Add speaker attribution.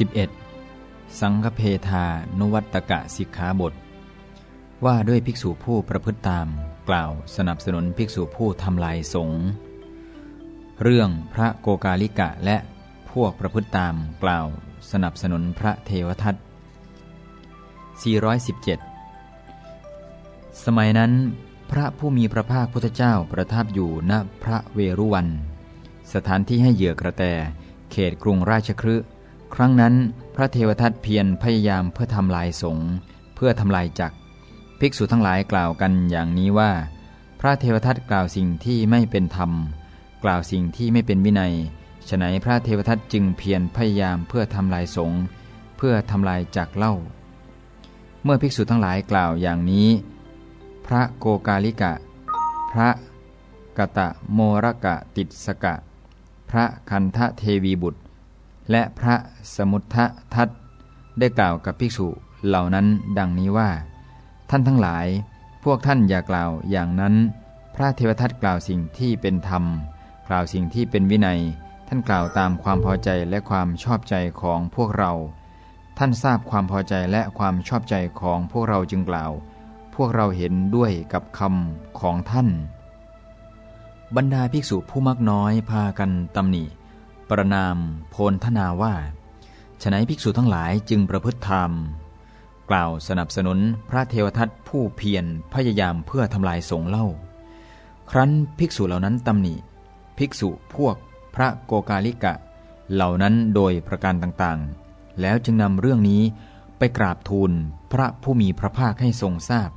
Speaker 1: 11. สังฆเพทานุวัตกะสิกขาบท ว่าด้วยภิกษุผู้ประพฤติตาม กล่าวสนับสนุนภิกษุผู้ทำลายสงฆ์เรื่องพระโกกาลิกะและพวกประพฤติตามกล่าวสนับสนุนพระเทวทัต417 สมัยนั้น พระผู้มีพระภาคพุทธเจ้าประทับอยู่ณพระเวรุวัน สถานที่ให้เหยื่อกระแต เขตกรุงราชครื ครั้งนั้นพระเทวทัตเพียรพยายามเพื่อทำลายสงฆ์เพื่อทำลายจักภิกษุทั้งหลายกล่าวกันอย่างนี้ว่า พระเทวทัตกล่าวสิ่งที่ไม่เป็นธรรม กล่าวสิ่งที่ไม่เป็นวินัยฉนัยพระเทวทัตจึงเพียรพยายามเพื่อทำลายสงฆ์เพื่อทำลายจักเล่า เมื่อภิกษุทั้งหลายกล่าวอย่างนี้ พระโกกาลิกะ พระกะตะโมรกะติสกะ พระคันทะเทวีบุตร และพระสมุทธทัตได้กล่าวกับภิกษุเหล่านั้นดังนี้ว่า ท่านทั้งหลาย พวกท่านอย่ากล่าวอย่างนั้น พระเทวทัตกล่าวสิ่งที่เป็นธรรม กล่าวสิ่งที่เป็นวินัย ท่านกล่าวตามความพอใจและความชอบใจของพวกเรา ท่านทราบความพอใจและความชอบใจของพวกเราจึงกล่าว พวกเราเห็นด้วยกับคำของท่าน บรรดาภิกษุผู้มักน้อยพากันตำหนิ ประนามโพลทนาว่าฉนัยภิกษุทั้งหลายจึงประพฤติธรรม กล่าวสนับสนุนพระเทวทัตผู้เพียรพยายามเพื่อทำลายสงเล่า ครั้นภิกษุเหล่านั้นตำหนิ ภิกษุพวกพระโกกาลิกะ เหล่านั้นโดยประการต่างๆ แล้วจึงนำเรื่องนี้ไปกราบทูลพระผู้มีพระภาคให้ทรงทราบ